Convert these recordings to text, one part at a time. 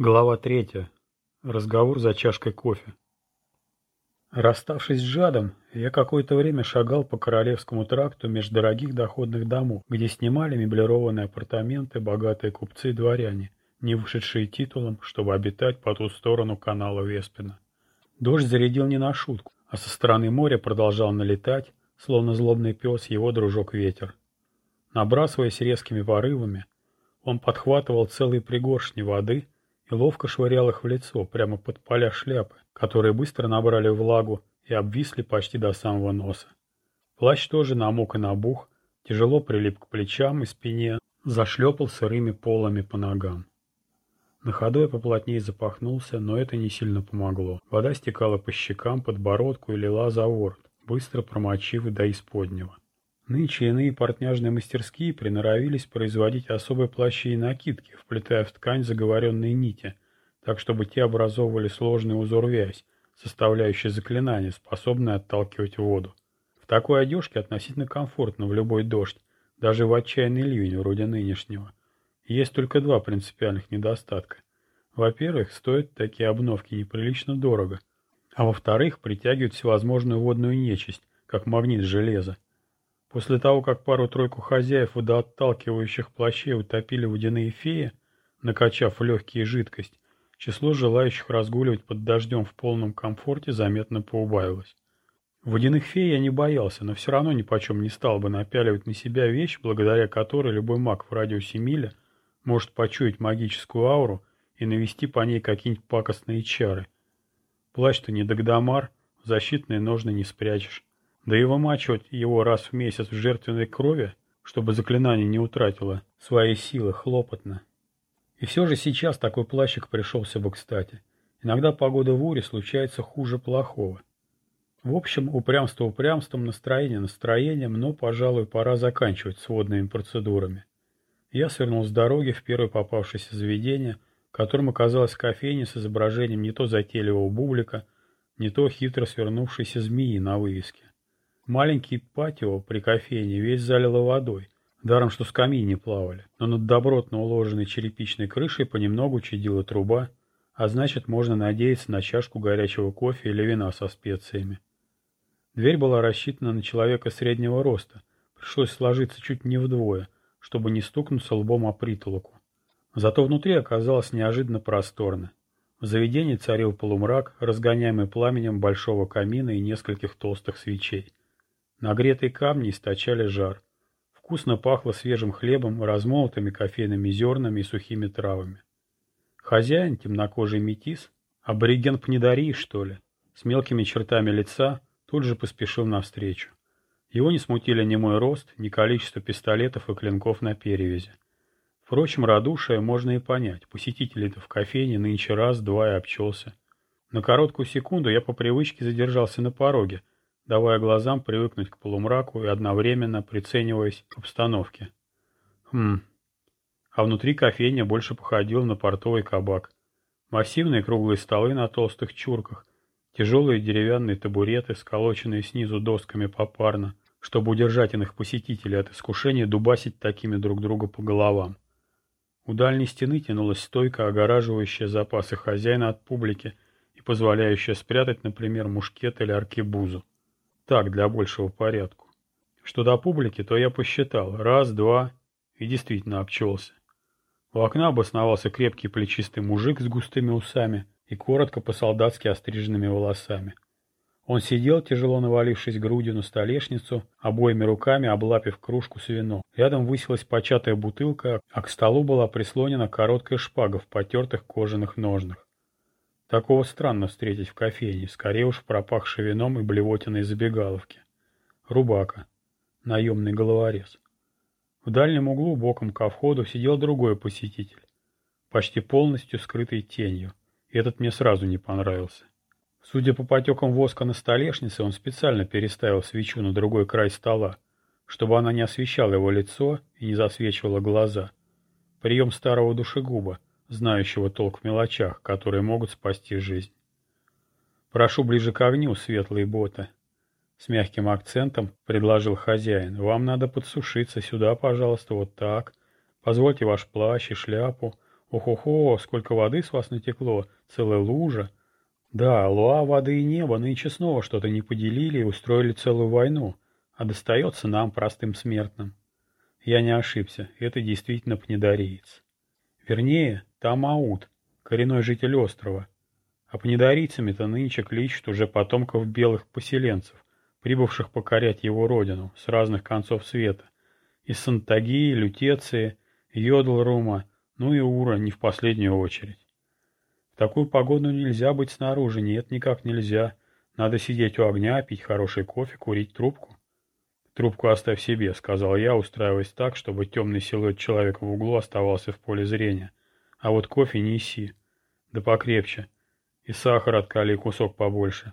Глава третья. Разговор за чашкой кофе. Расставшись с Жадом, я какое-то время шагал по Королевскому тракту между дорогих доходных домов, где снимали меблированные апартаменты богатые купцы и дворяне, не вышедшие титулом, чтобы обитать по ту сторону канала Веспина. Дождь зарядил не на шутку, а со стороны моря продолжал налетать, словно злобный пес его дружок-ветер. Набрасываясь резкими порывами, он подхватывал целые пригоршни воды — и ловко швырял их в лицо, прямо под поля шляпы, которые быстро набрали влагу и обвисли почти до самого носа. Плащ тоже намок и набух, тяжело прилип к плечам и спине, зашлепал сырыми полами по ногам. На ходу я поплотнее запахнулся, но это не сильно помогло. Вода стекала по щекам, подбородку и лила за ворот, быстро промочив до исподнего. Нынче иные портняжные мастерские приноровились производить особые плащи и накидки, вплетая в ткань заговоренные нити, так чтобы те образовывали сложный узор-вязь, составляющий заклинание, способное отталкивать воду. В такой одежке относительно комфортно в любой дождь, даже в отчаянный ливень вроде нынешнего. Есть только два принципиальных недостатка. Во-первых, стоят такие обновки неприлично дорого, а во-вторых, притягивают всевозможную водную нечисть, как магнит железа. После того, как пару-тройку хозяев водоотталкивающих плащей утопили водяные феи, накачав легкие жидкость, число желающих разгуливать под дождем в полном комфорте заметно поубавилось. Водяных фей я не боялся, но все равно ни почем не стал бы напяливать на себя вещь, благодаря которой любой маг в радиусе миля может почуять магическую ауру и навести по ней какие-нибудь пакостные чары. Плащ-то не Дагдамар, защитные ножны не спрячешь. Да и вымачивать его раз в месяц в жертвенной крови, чтобы заклинание не утратило своей силы, хлопотно. И все же сейчас такой плащик пришелся бы кстати. Иногда погода в Уре случается хуже плохого. В общем, упрямство упрямством, настроение настроением, но, пожалуй, пора заканчивать с водными процедурами. Я свернул с дороги в первое попавшееся заведение, которым оказалась кофейня с изображением не то затейливого бублика, не то хитро свернувшейся змеи на вывеске. Маленький патио при кофейне весь залило водой, даром что скамьи не плавали, но над добротно уложенной черепичной крышей понемногу чадила труба, а значит можно надеяться на чашку горячего кофе или вина со специями. Дверь была рассчитана на человека среднего роста, пришлось сложиться чуть не вдвое, чтобы не стукнуться лбом о притолоку. Зато внутри оказалось неожиданно просторно. В заведении царил полумрак, разгоняемый пламенем большого камина и нескольких толстых свечей. Нагретые камни источали жар. Вкусно пахло свежим хлебом, размолотыми кофейными зернами и сухими травами. Хозяин, темнокожий метис, абориген Пнедарии, что ли, с мелкими чертами лица, тут же поспешил навстречу. Его не смутили ни мой рост, ни количество пистолетов и клинков на перевязи. Впрочем, радушие можно и понять. Посетителей-то в кофейне нынче раз-два и обчелся. На короткую секунду я по привычке задержался на пороге, давая глазам привыкнуть к полумраку и одновременно прицениваясь к обстановке. Хм. А внутри кофейня больше походила на портовый кабак. Массивные круглые столы на толстых чурках, тяжелые деревянные табуреты, сколоченные снизу досками попарно, чтобы удержать иных посетителей от искушения дубасить такими друг друга по головам. У дальней стены тянулась стойка, огораживающая запасы хозяина от публики и позволяющая спрятать, например, мушкет или аркебузу. Так, для большего порядку. Что до публики, то я посчитал. Раз, два, и действительно обчелся. У окна обосновался крепкий плечистый мужик с густыми усами и коротко по-солдатски остриженными волосами. Он сидел, тяжело навалившись грудью на столешницу, обоими руками облапив кружку с вином. Рядом высилась початая бутылка, а к столу была прислонена короткая шпага в потертых кожаных ножнах. Такого странно встретить в кофейне, скорее уж пропахший вином и блевотиной забегаловки. Рубака. Наемный головорез. В дальнем углу, боком ко входу, сидел другой посетитель, почти полностью скрытый тенью. И этот мне сразу не понравился. Судя по потекам воска на столешнице, он специально переставил свечу на другой край стола, чтобы она не освещала его лицо и не засвечивала глаза. Прием старого душегуба — знающего толк в мелочах, которые могут спасти жизнь. «Прошу ближе к огню, светлые боты», — с мягким акцентом предложил хозяин. «Вам надо подсушиться. Сюда, пожалуйста, вот так. Позвольте ваш плащ и шляпу. Ох-охо, сколько воды с вас натекло, целая лужа. Да, луа, воды и небо нынче снова что-то не поделили и устроили целую войну, а достается нам, простым смертным. Я не ошибся, это действительно пнедореец. Вернее, Тамаут, коренной житель острова. А пнедорийцами-то нынче кличут уже потомков белых поселенцев, прибывших покорять его родину с разных концов света. Из Сантагии, Лютеции, Йодлрума, ну и Ура не в последнюю очередь. В такую погоду нельзя быть снаружи, нет, никак нельзя. Надо сидеть у огня, пить хороший кофе, курить трубку. «Трубку оставь себе», — сказал я, устраиваясь так, чтобы темный силуэт человека в углу оставался в поле зрения. «А вот кофе неси. Да покрепче. И сахар откали кусок побольше».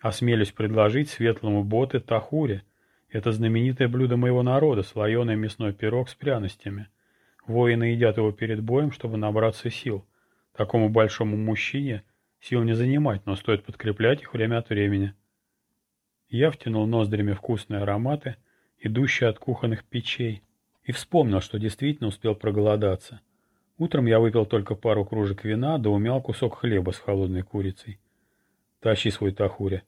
Осмелюсь предложить светлому боты тахури. Это знаменитое блюдо моего народа, слоеный мясной пирог с пряностями. Воины едят его перед боем, чтобы набраться сил. Такому большому мужчине сил не занимать, но стоит подкреплять их время от времени. Я втянул ноздрями вкусные ароматы, идущие от кухонных печей, и вспомнил, что действительно успел проголодаться. Утром я выпил только пару кружек вина, да умял кусок хлеба с холодной курицей. Тащи свой тахуре.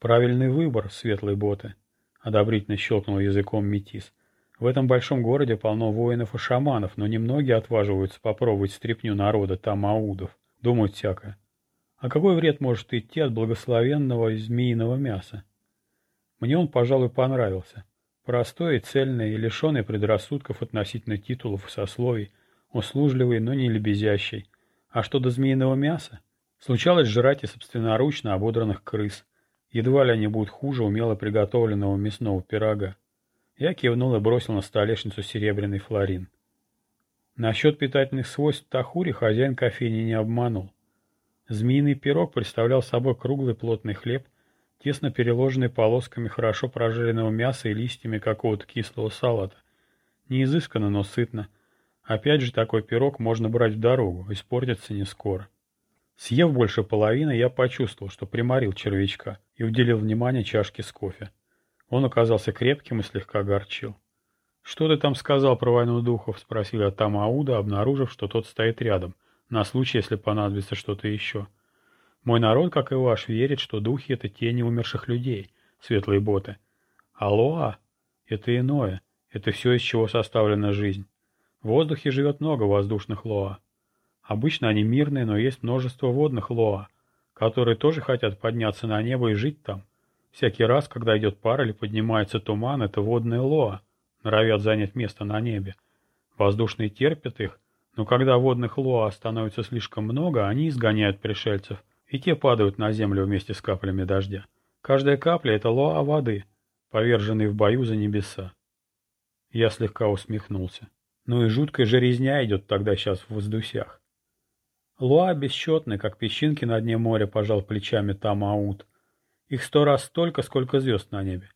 Правильный выбор, светлые боты. Одобрительно щелкнул языком метис. В этом большом городе полно воинов и шаманов, но немногие отваживаются попробовать стряпню народа тамаудов. Думают всякое. А какой вред может идти от благословенного змеиного мяса? Мне он, пожалуй, понравился. Простой цельный, и лишенный предрассудков относительно титулов и сословий, услужливый, но не лебезящий. А что до змеиного мяса? Случалось жрать и собственноручно ободранных крыс. Едва ли они будут хуже умело приготовленного мясного пирога. Я кивнул и бросил на столешницу серебряный флорин. Насчет питательных свойств тахури хозяин кофейни не обманул. Змеиный пирог представлял собой круглый плотный хлеб, тесно переложенный полосками хорошо прожаренного мяса и листьями какого-то кислого салата. Не изысканно, но сытно. Опять же, такой пирог можно брать в дорогу, испортится не скоро. Съев больше половины, я почувствовал, что приморил червячка и уделил внимание чашке с кофе. Он оказался крепким и слегка горчил. «Что ты там сказал про войну духов?» — спросили от Тамауда, обнаружив, что тот стоит рядом, на случай, если понадобится что-то еще. Мой народ, как и ваш, верит, что духи — это тени умерших людей, светлые боты. Алоа — это иное, это все, из чего составлена жизнь. В воздухе живет много воздушных лоа. Обычно они мирные, но есть множество водных лоа, которые тоже хотят подняться на небо и жить там. Всякий раз, когда идет пар или поднимается туман, это водные лоа, норовят занять место на небе. Воздушные терпят их, но когда водных лоа становится слишком много, они изгоняют пришельцев, и те падают на землю вместе с каплями дождя. Каждая капля — это лоа воды, поверженный в бою за небеса. Я слегка усмехнулся. Ну и жуткая же резня идет тогда сейчас в воздусях. Луа бесчетны, как песчинки на дне моря, пожал плечами Тамаут. Их сто раз столько, сколько звезд на небе.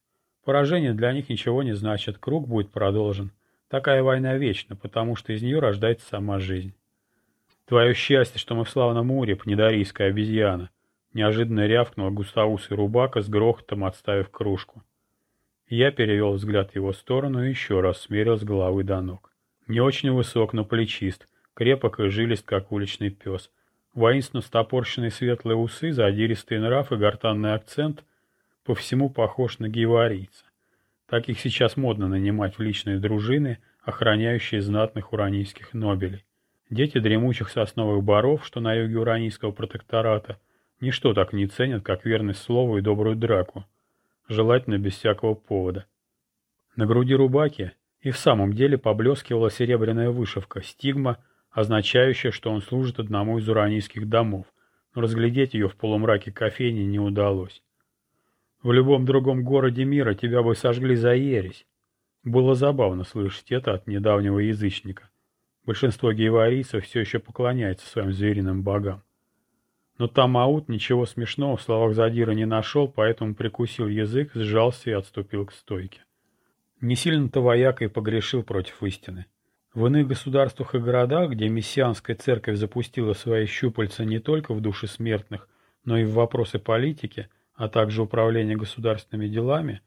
Поражение для них ничего не значит, круг будет продолжен. Такая война вечна, потому что из нее рождается сама жизнь. Твое счастье, что мы в славном Уре, пнедарийская обезьяна. Неожиданно рявкнула густоусый рубака с грохотом отставив кружку. Я перевел взгляд в его сторону и еще раз смерил с головы до ног. Не очень высок, но плечист, крепок и жилист, как уличный пес. Воинственно стопорщенные светлые усы, задиристый нрав и гортанный акцент по всему похож на гейварийца. Таких сейчас модно нанимать в личные дружины, охраняющие знатных уранийских нобелей. Дети дремучих сосновых боров, что на юге уранийского протектората, ничто так не ценят, как верность слову и добрую драку, желательно без всякого повода. На груди рубаки и в самом деле поблескивала серебряная вышивка, стигма, означающая, что он служит одному из уранийских домов, но разглядеть ее в полумраке кофейни не удалось. В любом другом городе мира тебя бы сожгли за ересь. Было забавно слышать это от недавнего язычника. Большинство гейварийцев все еще поклоняется своим звериным богам. Но там Аут ничего смешного в словах Задира не нашел, поэтому прикусил язык, сжался и отступил к стойке. Не сильно-то вояка и погрешил против истины. В иных государствах и городах, где мессианская церковь запустила свои щупальца не только в души смертных, но и в вопросы политики – а также управление государственными делами,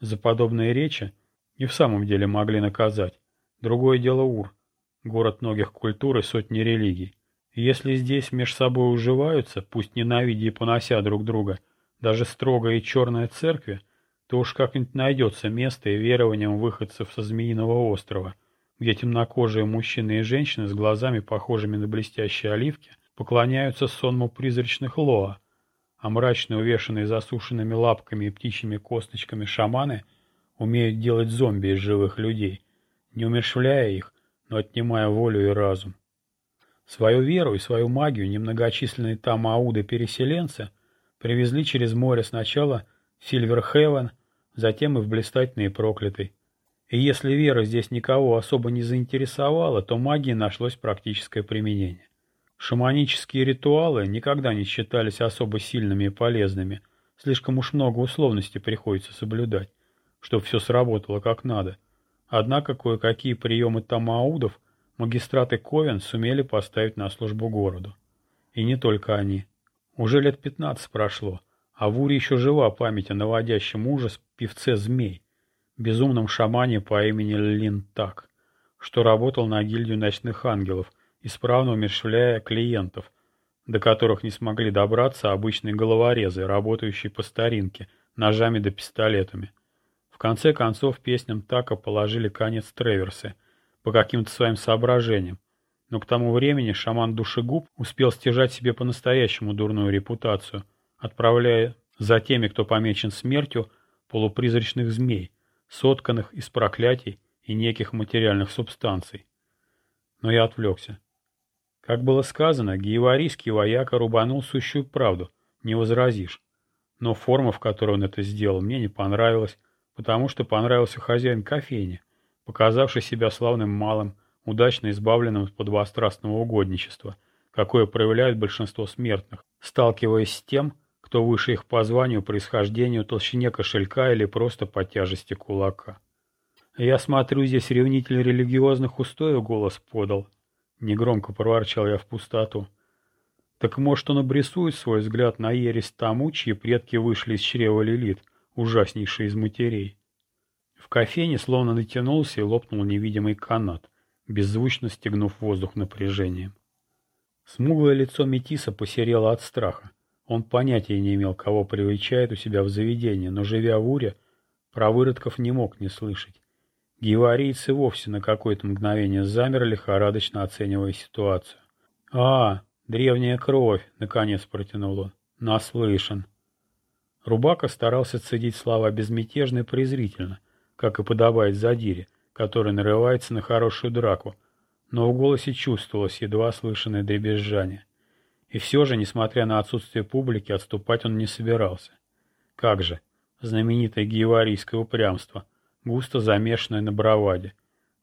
за подобные речи и в самом деле могли наказать. Другое дело Ур. город многих культур и сотни религий. И если здесь меж собой уживаются, пусть ненавидя и понося друг друга, даже строгая и черная церкви, то уж как-нибудь найдется место и верованием выходцев со Змеиного острова, где темнокожие мужчины и женщины с глазами, похожими на блестящие оливки, поклоняются сонму призрачных лоа, а мрачные, увешанные засушенными лапками и птичьими косточками шаманы умеют делать зомби из живых людей, не умершвляя их, но отнимая волю и разум. Свою веру и свою магию немногочисленные там ауды-переселенцы привезли через море сначала Сильверхевен, затем и в блистательный проклятый. И если вера здесь никого особо не заинтересовала, то магии нашлось практическое применение. Шаманические ритуалы никогда не считались особо сильными и полезными, слишком уж много условностей приходится соблюдать, чтобы все сработало как надо. Однако кое-какие приемы тамаудов магистраты Ковен сумели поставить на службу городу. И не только они. Уже лет пятнадцать прошло, а в Уре еще жива память о наводящем ужас певце змей, безумном шамане по имени Лин Так, что работал на гильдию ночных ангелов, исправно умерщвляя клиентов, до которых не смогли добраться обычные головорезы, работающие по старинке, ножами да пистолетами. В конце концов песням Така положили конец Треверсы по каким-то своим соображениям, но к тому времени шаман Душегуб успел стяжать себе по-настоящему дурную репутацию, отправляя за теми, кто помечен смертью, полупризрачных змей, сотканных из проклятий и неких материальных субстанций. Но я отвлекся. Как было сказано, гиеварийский вояка рубанул сущую правду, не возразишь. Но форма, в которой он это сделал, мне не понравилась, потому что понравился хозяин кофейни, показавший себя славным малым, удачно избавленным от подвострастного угодничества, какое проявляет большинство смертных, сталкиваясь с тем, кто выше их по званию, происхождению, толщине кошелька или просто по тяжести кулака. «Я смотрю, здесь ревнитель религиозных устоев голос подал», — негромко проворчал я в пустоту. «Так может он обрисует свой взгляд на ересь тому, чьи предки вышли из чрева Лилит, ужаснейшей из матерей?» В кофейне словно натянулся и лопнул невидимый канат, беззвучно стегнув воздух напряжением. Смуглое лицо Метиса посерело от страха. Он понятия не имел, кого привечает у себя в заведении, но, живя в Уре, про выродков не мог не слышать. Геварийцы вовсе на какое-то мгновение замерли, лихорадочно оценивая ситуацию. «А, древняя кровь!» — наконец протянул он. «Наслышан!» Рубака старался цедить слова безмятежно и презрительно, как и подобает задире, который нарывается на хорошую драку, но в голосе чувствовалось едва слышанное дребезжание. И все же, несмотря на отсутствие публики, отступать он не собирался. Как же, знаменитое гееварийское упрямство, густо замешанное на браваде.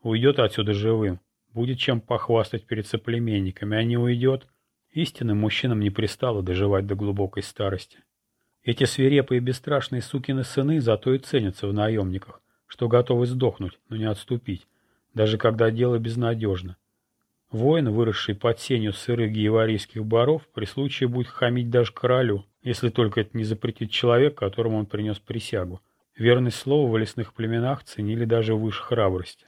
Уйдет отсюда живым, будет чем похвастать перед соплеменниками, а не уйдет. Истинным мужчинам не пристало доживать до глубокой старости. Эти свирепые и бесстрашные сукины сыны зато и ценятся в наемниках, что готовы сдохнуть, но не отступить, даже когда дело безнадежно. Воин, выросший под сенью сырых гиеварийских баров, при случае будет хамить даже королю, если только это не запретит человек, которому он принес присягу. Верность слова в лесных племенах ценили даже выше храбрости.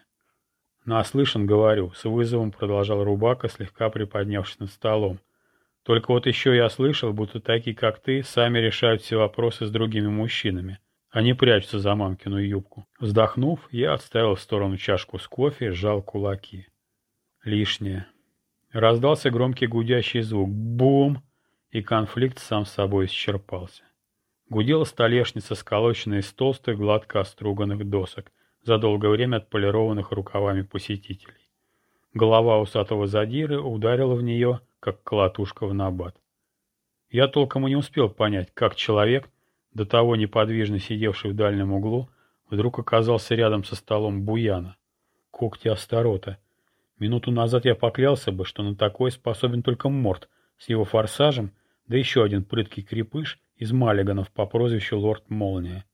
«Наслышан, говорю», — с вызовом продолжал Рубака, слегка приподнявшись над столом. «Только вот еще я слышал, будто такие, как ты, сами решают все вопросы с другими мужчинами. Они прячутся за мамкину юбку». Вздохнув, я отставил в сторону чашку с кофе и сжал кулаки. Лишнее. Раздался громкий гудящий звук. Бум! И конфликт сам с собой исчерпался. Гудела столешница, сколоченная из толстых, гладко оструганных досок, за долгое время отполированных рукавами посетителей. Голова усатого задиры ударила в нее, как колотушка в набат. Я толком и не успел понять, как человек, до того неподвижно сидевший в дальнем углу, вдруг оказался рядом со столом Буяна. Когти Астарота — Минуту назад я поклялся бы, что на такое способен только Морт с его форсажем, да еще один прыткий крепыш из Маллиганов по прозвищу Лорд Молния.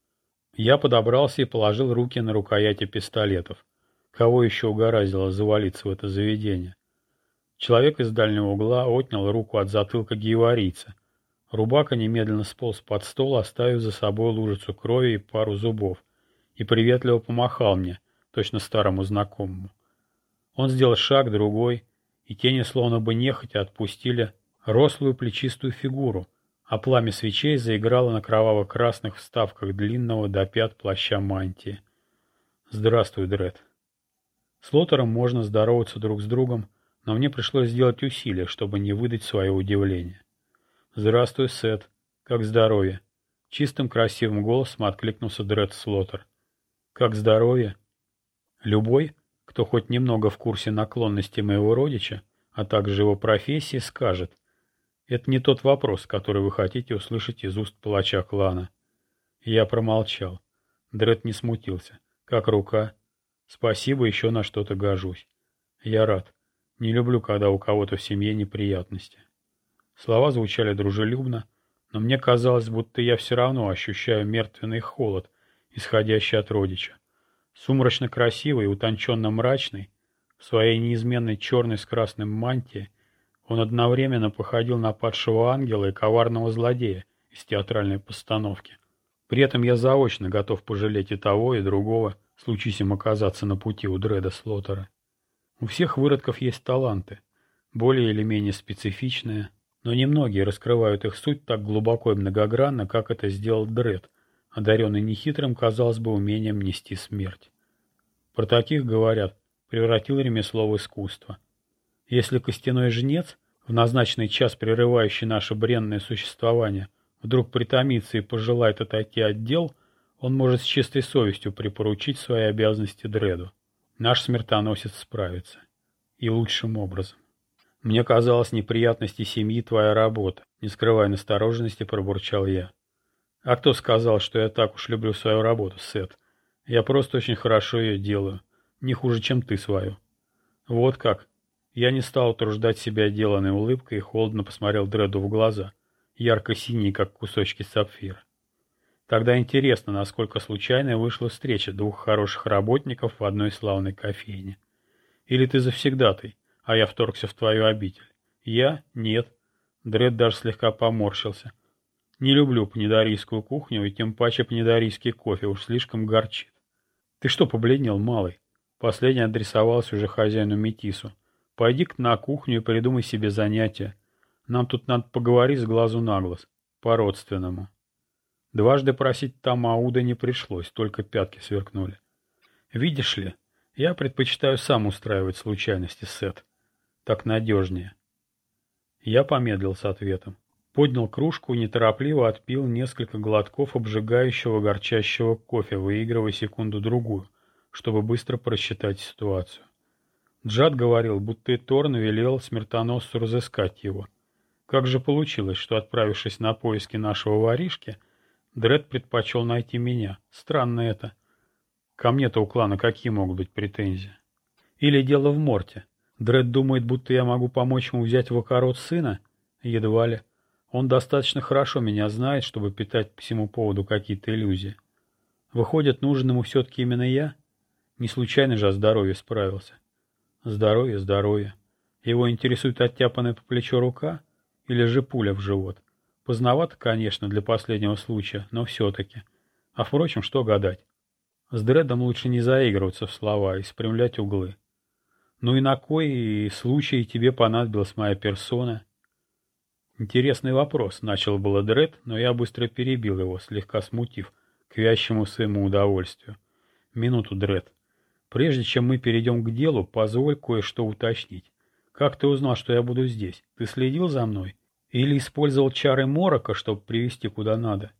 Я подобрался и положил руки на рукояти пистолетов. Кого еще угораздило завалиться в это заведение? Человек из дальнего угла отнял руку от затылка гиеварийца. Рубака немедленно сполз под стол, оставив за собой лужицу крови и пару зубов, и приветливо помахал мне, точно старому знакомому. Он сделал шаг, другой, и тени словно бы нехотя отпустили рослую плечистую фигуру, а пламя свечей заиграло на кроваво-красных вставках длинного до пят плаща мантии. «Здравствуй, Дред». С Лотером можно здороваться друг с другом, но мне пришлось сделать усилие, чтобы не выдать свое удивление. «Здравствуй, Сет. Как здоровье?» Чистым красивым голосом откликнулся Дред Слотер. «Как здоровье?» Любой, кто хоть немного в курсе наклонностей моего родича, а также его профессии, скажет, это не тот вопрос, который вы хотите услышать из уст палача клана. Я промолчал. Дред не смутился. Как рука? Спасибо, еще на что-то гожусь. Я рад. Не люблю, когда у кого-то в семье неприятности. Слова звучали дружелюбно, но мне казалось, будто я все равно ощущаю мертвенный холод, исходящий от родича. Сумрачно красивый и утонченно мрачный, в своей неизменной черной с красным мантии, он одновременно походил на падшего ангела и коварного злодея из театральной постановки. При этом я заочно готов пожалеть и того, и другого, случись им оказаться на пути у Дреда Слотера. У всех выродков есть таланты, более или менее специфичные, но немногие раскрывают их суть так глубоко и многогранно, как это сделал Дред, одаренный нехитрым, казалось бы, умением нести смерть. Про таких говорят, превратил ремесло в искусство. Если костяной жнец, в назначенный час прерывающий наше бренное существование, вдруг притомится и пожелает отойти от дел, он может с чистой совестью припоручить свои обязанности Дреду. Наш смертоносец справится. И лучшим образом. Мне казалось, неприятности семьи твоя работа. Не скрывая настороженности, пробурчал я. А кто сказал, что я так уж люблю свою работу, Сет? Я просто очень хорошо ее делаю. Не хуже, чем ты свою. Вот как. Я не стал утруждать себя деланной улыбкой и холодно посмотрел Дреду в глаза, ярко-синие, как кусочки сапфира. Тогда интересно, насколько случайной вышла встреча двух хороших работников в одной славной кофейне. Или ты завсегдатый? а я вторгся в твою обитель. Я? Нет. Дред даже слегка поморщился. Не люблю пнедарийскую кухню, и тем паче пнедарийский кофе уж слишком горчит. Ты что побледнел, малый? Последний адресовался уже хозяину Метису. Пойди-ка на кухню и придумай себе занятие. Нам тут надо поговорить с глазу на глаз. По-родственному. Дважды просить там Ауда не пришлось, только пятки сверкнули. Видишь ли, я предпочитаю сам устраивать случайности, Сет. Так надежнее. Я помедлил с ответом. Поднял кружку и неторопливо отпил несколько глотков обжигающего горчащего кофе, выигрывая секунду-другую, чтобы быстро просчитать ситуацию. Джад говорил, будто Торн велел смертоносцу разыскать его. Как же получилось, что, отправившись на поиски нашего воришки, Дред предпочел найти меня? Странно это. Ко мне-то у клана какие могут быть претензии? Или дело в Морте? Дред думает, будто я могу помочь ему взять в окорот сына? Едва ли. Он достаточно хорошо меня знает, чтобы питать по всему поводу какие-то иллюзии. Выходит, нужен ему все-таки именно я? Не случайно же о здоровье справился. Здоровье, здоровье. Его интересует оттяпанная по плечу рука или же пуля в живот? Поздновато, конечно, для последнего случая, но все-таки. А впрочем, что гадать? С Дредом лучше не заигрываться в слова и спрямлять углы. Ну и на кой случай тебе понадобилась моя персона? Интересный вопрос, начал было Дред, но я быстро перебил его, слегка смутив, к вящему своему удовольствию. Минуту, Дред. Прежде чем мы перейдем к делу, позволь кое-что уточнить. Как ты узнал, что я буду здесь? Ты следил за мной? Или использовал чары Морока, чтобы привести куда надо?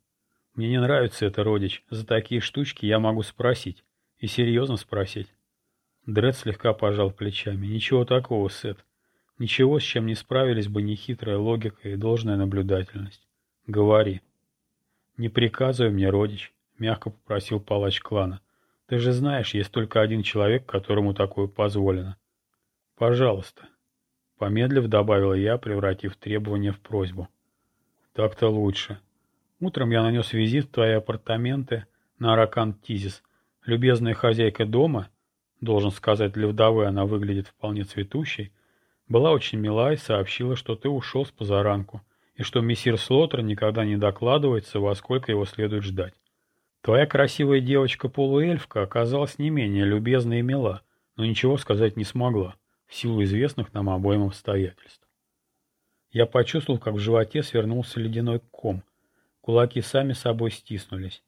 Мне не нравится это, родич. За такие штучки я могу спросить. И серьезно спросить. Дред слегка пожал плечами. Ничего такого, Сет. Ничего, с чем не справились бы ни хитрая логика и должная наблюдательность. Говори. Не приказывай мне, родич, мягко попросил палач клана. Ты же знаешь, есть только один человек, которому такое позволено. Пожалуйста. Помедлив, добавила я, превратив требование в просьбу. Так-то лучше. Утром я нанес визит в твои апартаменты на Аракан Тизис. Любезная хозяйка дома — должен сказать, для вдовы она выглядит вполне цветущей, была очень мила и сообщила, что ты ушел с позаранку, и что мессир Слотер никогда не докладывается, во сколько его следует ждать. Твоя красивая девочка-полуэльфка оказалась не менее любезной и мила, но ничего сказать не смогла, в силу известных нам обоим обстоятельств. Я почувствовал, как в животе свернулся ледяной ком. Кулаки сами собой стиснулись.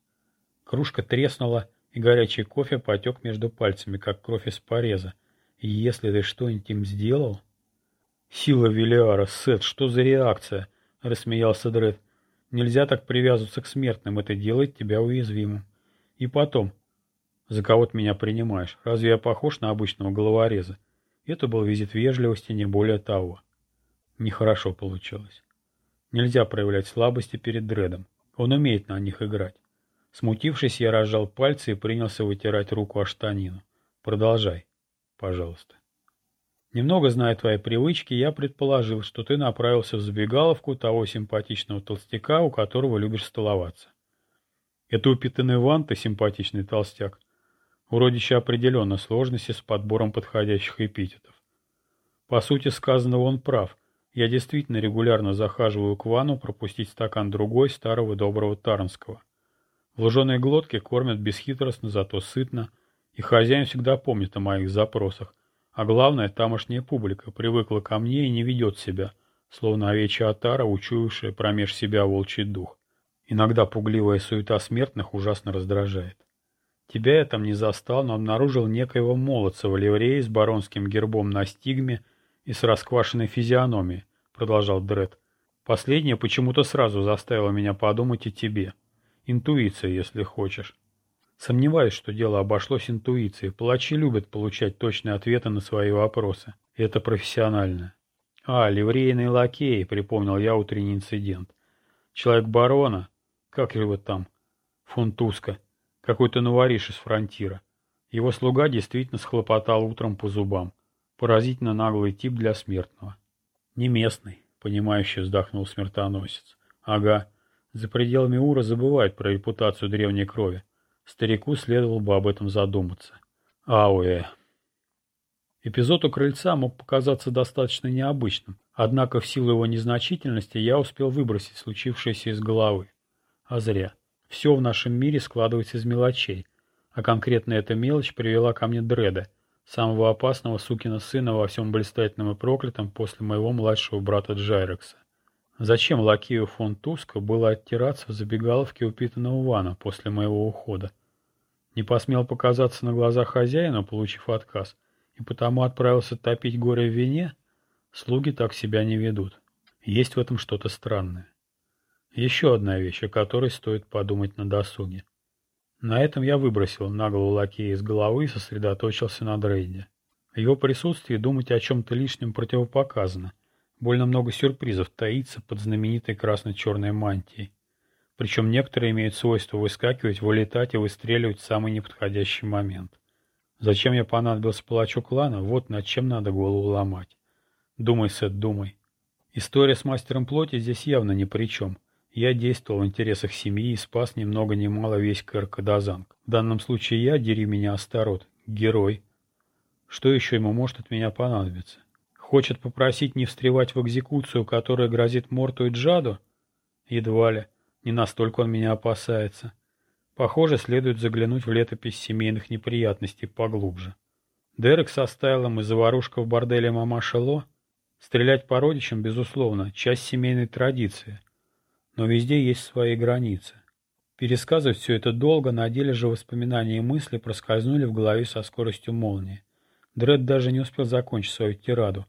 Кружка треснула, и горячий кофе потек между пальцами, как кровь из пореза. И если ты что-нибудь им сделал... Сила Велиара, Сет, что за реакция? Рассмеялся Дред. Нельзя так привязываться к смертным, это делает тебя уязвимым. И потом, за кого ты меня принимаешь? Разве я похож на обычного головореза? Это был визит вежливости, не более того. Нехорошо получилось. Нельзя проявлять слабости перед Дредом. Он умеет на них играть. Смутившись, я разжал пальцы и принялся вытирать руку о штанину. Продолжай, пожалуйста. Немного зная твои привычки, я предположил, что ты направился в забегаловку того симпатичного толстяка, у которого любишь столоваться. Это упитанный Ван, ты симпатичный толстяк. Уродище определенно сложности с подбором подходящих эпитетов. По сути сказанного он прав. Я действительно регулярно захаживаю к Вану пропустить стакан другой старого доброго Тарнского. В луженой глотке кормят бесхитростно, зато сытно, и хозяин всегда помнит о моих запросах. А главное, тамошняя публика привыкла ко мне и не ведет себя, словно овечья отара, учуявшая промеж себя волчий дух. Иногда пугливая суета смертных ужасно раздражает. Тебя я там не застал, но обнаружил некоего молодца в ливрее с баронским гербом на стигме и с расквашенной физиономией, продолжал Дред. Последнее почему-то сразу заставило меня подумать о тебе. Интуиция, если хочешь. Сомневаюсь, что дело обошлось интуицией. Палачи любят получать точные ответы на свои вопросы. Это профессионально. А, ливрейный лакей, припомнил я утренний инцидент. Человек барона, как его там? Фунтуска. Какой-то новориш из фронтира. Его слуга действительно схлопотал утром по зубам. Поразительно наглый тип для смертного. Не местный, понимающе вздохнул смертоносец. Ага. За пределами Ура забывают про репутацию древней крови. Старику следовало бы об этом задуматься. Ауэ. Эпизод у крыльца мог показаться достаточно необычным, однако в силу его незначительности я успел выбросить случившееся из головы. А зря. Все в нашем мире складывается из мелочей, а конкретно эта мелочь привела ко мне Дреда, самого опасного сукина сына во всем блистательном и проклятом после моего младшего брата Джайрекса. Зачем лакею фон Туска было оттираться в забегаловке упитанного Вана после моего ухода? Не посмел показаться на глазах хозяина, получив отказ, и потому отправился топить горе в вине? Слуги так себя не ведут. Есть в этом что-то странное. Еще одна вещь, о которой стоит подумать на досуге. На этом я выбросил наглого лакея из головы и сосредоточился на Дрейде. В его присутствии думать о чем-то лишнем противопоказано. Больно много сюрпризов таится под знаменитой красно-черной мантией. Причем некоторые имеют свойство выскакивать, вылетать и выстреливать в самый неподходящий момент. Зачем я понадобился палачу клана, вот над чем надо голову ломать. Думай, Сет, думай. История с мастером плоти здесь явно ни при чем. Я действовал в интересах семьи и спас ни много ни мало весь Каркадазанг. В данном случае я, дери меня, Астарот, герой. Что еще ему может от меня понадобиться? Хочет попросить не встревать в экзекуцию, которая грозит Морту и Джаду? Едва ли. Не настолько он меня опасается. Похоже, следует заглянуть в летопись семейных неприятностей поглубже. Дерек со Стайлом и заварушка в борделе мамаша Ло? Стрелять по родичам, безусловно, часть семейной традиции. Но везде есть свои границы. Пересказывать все это долго, на деле же воспоминания и мысли проскользнули в голове со скоростью молнии. Дред даже не успел закончить свою тираду.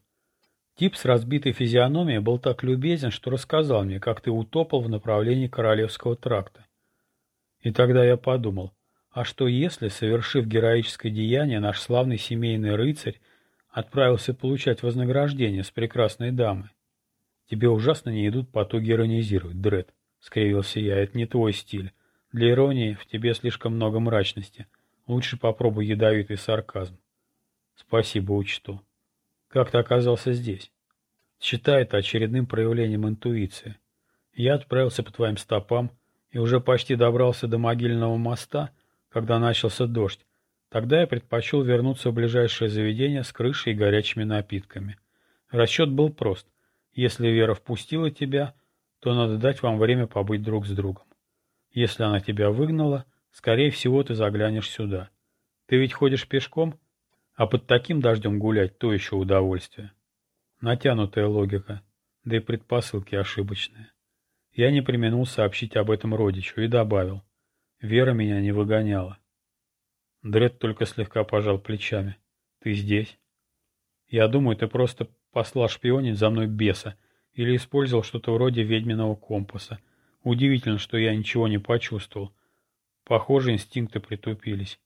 Тип с разбитой физиономией был так любезен, что рассказал мне, как ты утопал в направлении Королевского тракта. И тогда я подумал, а что если, совершив героическое деяние, наш славный семейный рыцарь отправился получать вознаграждение с прекрасной дамой? Тебе ужасно не идут потуги иронизировать, Дред. Скривился я. Это не твой стиль. Для иронии в тебе слишком много мрачности. Лучше попробуй ядовитый сарказм. Спасибо, учту. Как ты оказался здесь? Считай это очередным проявлением интуиции. Я отправился по твоим стопам и уже почти добрался до могильного моста, когда начался дождь. Тогда я предпочел вернуться в ближайшее заведение с крышей и горячими напитками. Расчет был прост. Если Вера впустила тебя, то надо дать вам время побыть друг с другом. Если она тебя выгнала, скорее всего, ты заглянешь сюда. Ты ведь ходишь пешком? А под таким дождем гулять – то еще удовольствие. Натянутая логика, да и предпосылки ошибочные. Я не применул сообщить об этом родичу и добавил. Вера меня не выгоняла. Дред только слегка пожал плечами. «Ты здесь?» «Я думаю, ты просто послал шпионить за мной беса или использовал что-то вроде ведьминого компаса. Удивительно, что я ничего не почувствовал. Похоже, инстинкты притупились.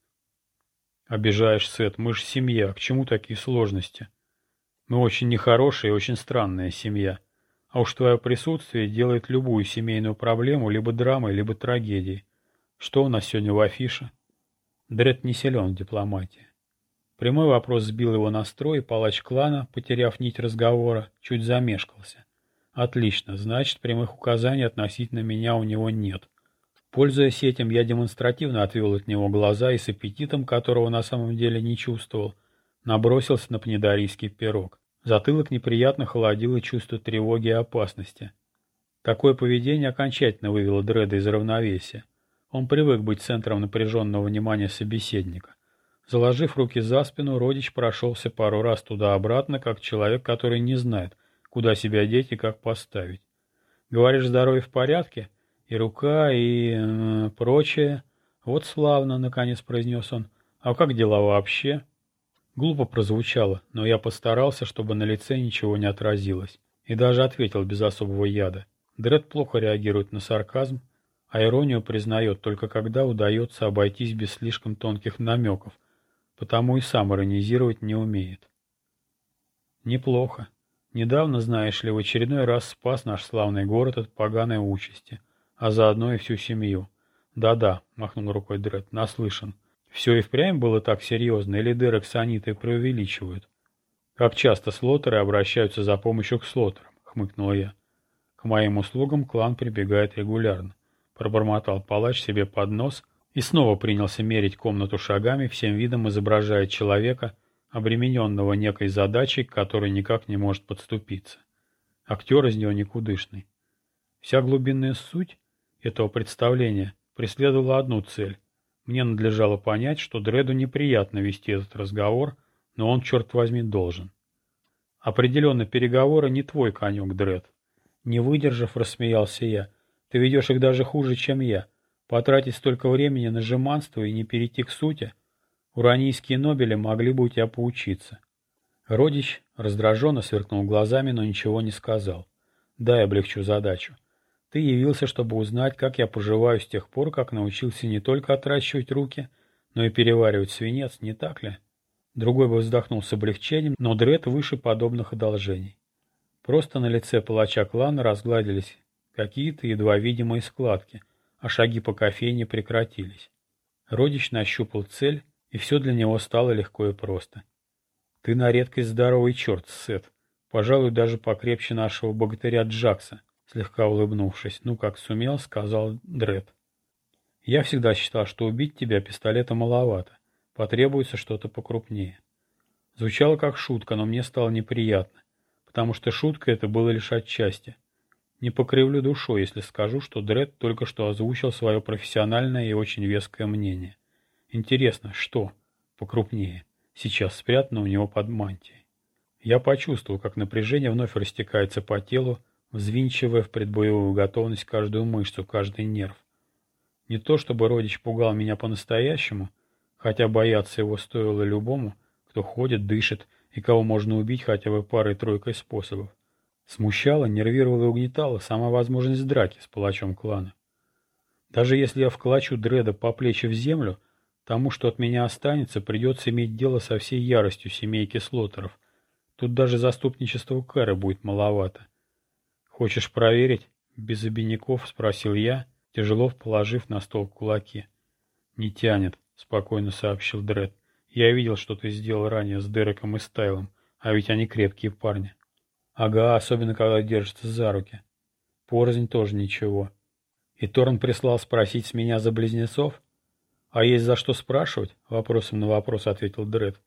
Обижаешь, Сет, мы же семья, к чему такие сложности? Мы очень нехорошая и очень странная семья. А уж твое присутствие делает любую семейную проблему либо драмой, либо трагедией. Что у нас сегодня в афише? Дред не силен в дипломатии. Прямой вопрос сбил его настрой, и палач клана, потеряв нить разговора, чуть замешкался. Отлично, значит, прямых указаний относительно меня у него нет. Пользуясь этим, я демонстративно отвел от него глаза и с аппетитом, которого на самом деле не чувствовал, набросился на пнедарийский пирог. Затылок неприятно холодило чувство тревоги и опасности. Такое поведение окончательно вывело Дреда из равновесия. Он привык быть центром напряженного внимания собеседника. Заложив руки за спину, родич прошелся пару раз туда-обратно, как человек, который не знает, куда себя деть и как поставить. «Говоришь, здоровье в порядке?» И рука, и э, прочее. Вот славно, наконец произнес он. А как дела вообще? Глупо прозвучало, но я постарался, чтобы на лице ничего не отразилось. И даже ответил без особого яда. Дред плохо реагирует на сарказм, а иронию признает только когда удается обойтись без слишком тонких намеков, потому и сам иронизировать не умеет. Неплохо. Недавно, знаешь ли, в очередной раз спас наш славный город от поганой участи – а заодно и всю семью. Да-да, махнул рукой Дред, наслышан. Все и впрямь было так серьезно, или Дерек с Анитой преувеличивают? Как часто слотеры обращаются за помощью к слотерам, хмыкнул я. К моим услугам клан прибегает регулярно. Пробормотал палач себе под нос и снова принялся мерить комнату шагами, всем видом изображая человека, обремененного некой задачей, к которой никак не может подступиться. Актер из него никудышный. Вся глубинная суть этого представления преследовала одну цель. Мне надлежало понять, что Дреду неприятно вести этот разговор, но он, черт возьми, должен. Определенно, переговоры не твой конек, Дред. Не выдержав, рассмеялся я. Ты ведешь их даже хуже, чем я. Потратить столько времени на жеманство и не перейти к сути. Уранийские Нобели могли бы у тебя поучиться. Родич раздраженно сверкнул глазами, но ничего не сказал. Дай облегчу задачу. Ты явился, чтобы узнать, как я поживаю с тех пор, как научился не только отращивать руки, но и переваривать свинец, не так ли? Другой бы вздохнул с облегчением, но Дред выше подобных одолжений. Просто на лице палача клана разгладились какие-то едва видимые складки, а шаги по кофейне прекратились. Родич нащупал цель, и все для него стало легко и просто. «Ты на редкость здоровый черт, Сет, пожалуй, даже покрепче нашего богатыря Джакса», Слегка улыбнувшись, ну как сумел, сказал Дред. Я всегда считал, что убить тебя пистолета маловато. Потребуется что-то покрупнее. Звучало как шутка, но мне стало неприятно, потому что шутка это было лишь отчасти. Не покривлю душой, если скажу, что Дред только что озвучил свое профессиональное и очень веское мнение. Интересно, что покрупнее сейчас спрятано у него под мантией? Я почувствовал, как напряжение вновь растекается по телу, взвинчивая в предбоевую готовность каждую мышцу, каждый нерв. Не то чтобы родич пугал меня по-настоящему, хотя бояться его стоило любому, кто ходит, дышит и кого можно убить хотя бы парой-тройкой способов. Смущало, нервировало и угнетало сама возможность драки с палачом клана. Даже если я вколочу Дреда по плечи в землю, тому, что от меня останется, придется иметь дело со всей яростью семейки слотеров. Тут даже заступничество Кэра будет маловато. «Хочешь проверить?» — без обиняков спросил я, тяжело положив на стол кулаки. «Не тянет», — спокойно сообщил Дред. «Я видел, что ты сделал ранее с Дереком и Стайлом, а ведь они крепкие парни». «Ага, особенно когда держатся за руки. Порознь тоже ничего». «И Торн прислал спросить с меня за близнецов?» «А есть за что спрашивать?» — вопросом на вопрос ответил Дред.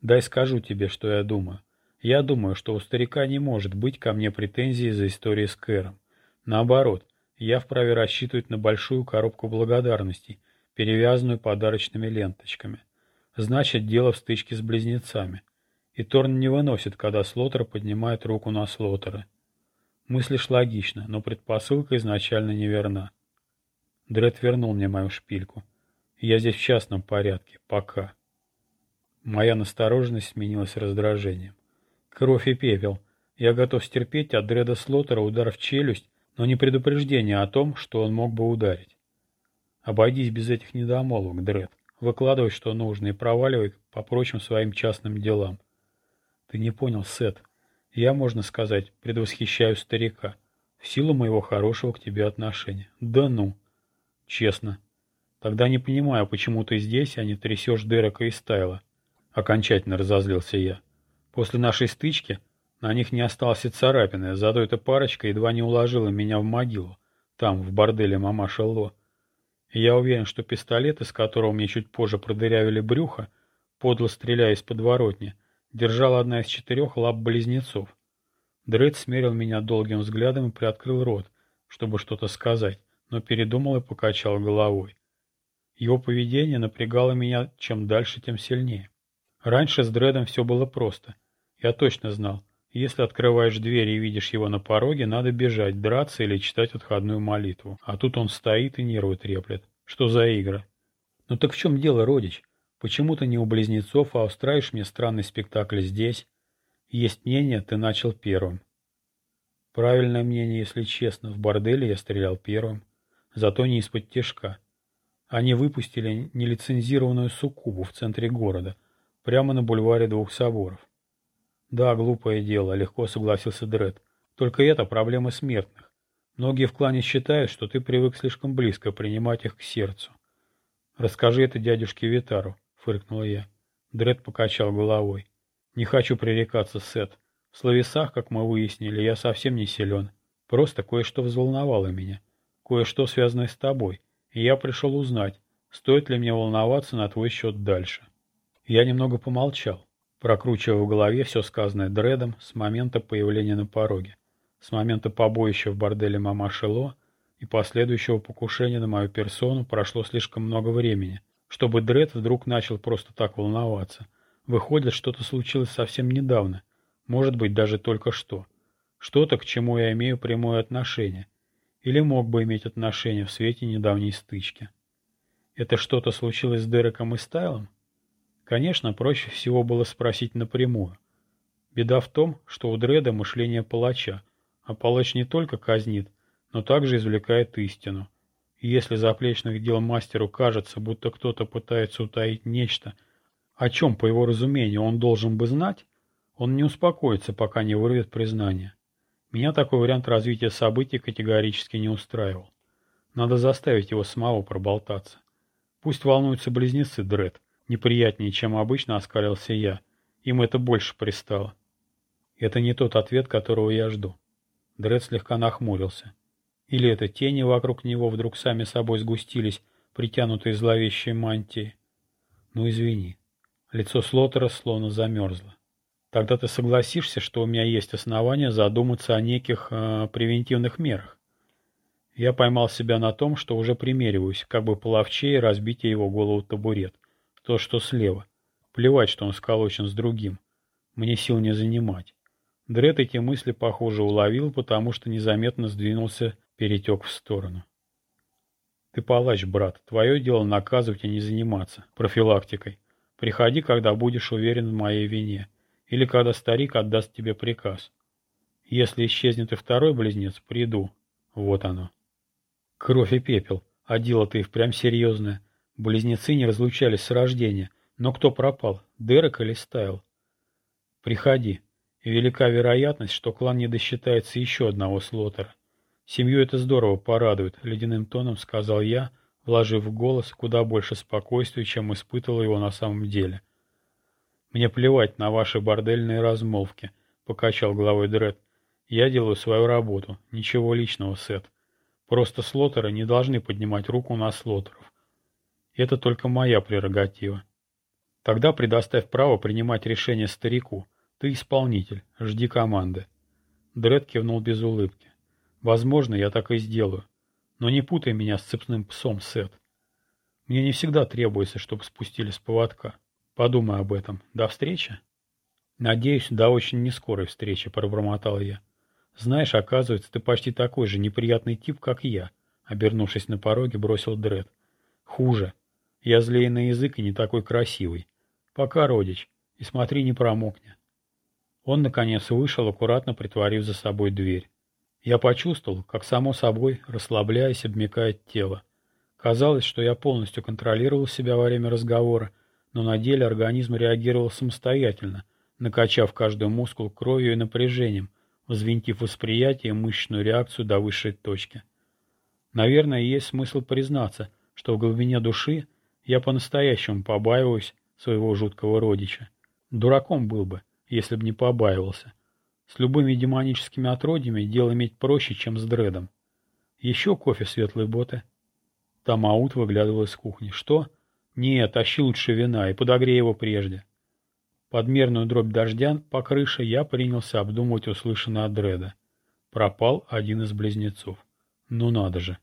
«Дай скажу тебе, что я думаю. Я думаю, что у старика не может быть ко мне претензий за историю с Кэром. Наоборот, я вправе рассчитывать на большую коробку благодарностей, перевязанную подарочными ленточками. Значит, дело в стычке с близнецами. И Торн не выносит, когда Слотер поднимает руку на Слотера. Мыслишь логично, но предпосылка изначально неверна. Дред вернул мне мою шпильку. Я здесь в частном порядке. Пока. Моя настороженность сменилась раздражением. Кровь и пепел. Я готов стерпеть от Дреда Слотера удар в челюсть, но не предупреждение о том, что он мог бы ударить. Обойдись без этих недомолвок, Дред. Выкладывай, что нужно, и проваливай по прочим своим частным делам. Ты не понял, Сет. Я, можно сказать, предвосхищаю старика. В силу моего хорошего к тебе отношения. Да ну. Честно. Тогда не понимаю, почему ты здесь, а не трясешь Дерека и Стайла. Окончательно разозлился я. После нашей стычки на них не осталось и царапины, зато эта парочка едва не уложила меня в могилу, там, в борделе мамаша Ло. И я уверен, что пистолет, из которого мне чуть позже продырявили брюхо, подло стреляя из подворотни, держала одна из четырех лап близнецов. Дред смерил меня долгим взглядом и приоткрыл рот, чтобы что-то сказать, но передумал и покачал головой. Его поведение напрягало меня чем дальше, тем сильнее. Раньше с Дредом все было просто. Я точно знал, если открываешь дверь и видишь его на пороге, надо бежать, драться или читать отходную молитву. А тут он стоит и нервы треплет. Что за игра? Ну так в чем дело, родич? Почему ты не у близнецов, а устраиваешь мне странный спектакль здесь? Есть мнение, ты начал первым. Правильное мнение, если честно. В борделе я стрелял первым. Зато не из-под тяжка. Они выпустили нелицензированную суккубу в центре города, прямо на бульваре двух соборов. Да, глупое дело, легко согласился Дред. Только это проблемы смертных. Многие в клане считают, что ты привык слишком близко принимать их к сердцу. Расскажи это дядюшке Витару фыркнула я. Дред покачал головой. Не хочу пререкаться, Сет. В словесах, как мы выяснили, я совсем не силен. Просто кое-что взволновало меня. Кое-что связанное с тобой. И я пришел узнать, стоит ли мне волноваться на твой счет дальше. Я немного помолчал, прокручивая в голове все сказанное Дредом с момента появления на пороге, с момента побоища в борделе мама Шело и последующего покушения на мою персону прошло слишком много времени, чтобы Дред вдруг начал просто так волноваться. Выходит, что-то случилось совсем недавно. Может быть, даже только что. Что-то, к чему я имею прямое отношение. Или мог бы иметь отношение в свете недавней стычки. Это что-то случилось с Дереком и Стайлом? Конечно, проще всего было спросить напрямую. Беда в том, что у Дреда мышление палача, а палач не только казнит, но также извлекает истину если заплечных дел мастеру кажется, будто кто-то пытается утаить нечто, о чем, по его разумению, он должен бы знать, он не успокоится, пока не вырвет признание. Меня такой вариант развития событий категорически не устраивал. Надо заставить его самого проболтаться. Пусть волнуются близнецы, Дред. Неприятнее, чем обычно, оскалился я. Им это больше пристало. Это не тот ответ, которого я жду. Дред слегка нахмурился. Или это тени вокруг него вдруг сами собой сгустились, притянутые зловещей мантией? Ну, извини. Лицо Слотера словно замерзло. Тогда ты согласишься, что у меня есть основания задуматься о неких э, превентивных мерах. Я поймал себя на том, что уже примериваюсь, как бы половчее разбить его голову табурет. То, что слева. Плевать, что он сколочен с другим. Мне сил не занимать. Дред эти мысли, похоже, уловил, потому что незаметно сдвинулся перетек в сторону. Ты палач, брат. Твое дело наказывать и не заниматься профилактикой. Приходи, когда будешь уверен в моей вине. Или когда старик отдаст тебе приказ. Если исчезнет и второй близнец, приду. Вот оно. Кровь и пепел. А дело-то и впрямь серьезное. Близнецы не разлучались с рождения. Но кто пропал, Дерек или Стайл? Приходи. Велика вероятность, что клан не досчитается еще одного слотера. «Семью это здорово порадует», — ледяным тоном сказал я, вложив в голос куда больше спокойствия, чем испытывал его на самом деле. «Мне плевать на ваши бордельные размолвки», — покачал головой Дред. «Я делаю свою работу. Ничего личного, Сет. Просто слотеры не должны поднимать руку на слотеров. Это только моя прерогатива. Тогда предоставь право принимать решение старику. Ты исполнитель. Жди команды». Дред кивнул без улыбки. Возможно, я так и сделаю. Но не путай меня с цепным псом, Сет. Мне не всегда требуется, чтобы спустили с поводка. Подумай об этом. До встречи? Надеюсь, до очень нескорой встречи, пробормотал я. Знаешь, оказывается, ты почти такой же неприятный тип, как я. Обернувшись на пороге, бросил Дред. Хуже. Я злее на язык и не такой красивый. Пока, родич. И смотри, не промокни. Он, наконец, вышел, аккуратно притворив за собой дверь. Я почувствовал, как само собой, расслабляясь, обмекает тело. Казалось, что я полностью контролировал себя во время разговора, но на деле организм реагировал самостоятельно, накачав каждый мускул кровью и напряжением, взвинтив восприятие и мышечную реакцию до высшей точки. Наверное, есть смысл признаться, что в глубине души я по-настоящему побаиваюсь своего жуткого родича. Дураком был бы, если бы не побаивался. С любыми демоническими отродьями дело иметь проще, чем с дредом. Еще кофе светлые боты. Тамаут выглядывал из кухни. Что? Нет, тащи лучше вина и подогрей его прежде. Подмерную дробь дождя по крыше я принялся обдумывать услышанное от дреда. Пропал один из близнецов. Ну надо же.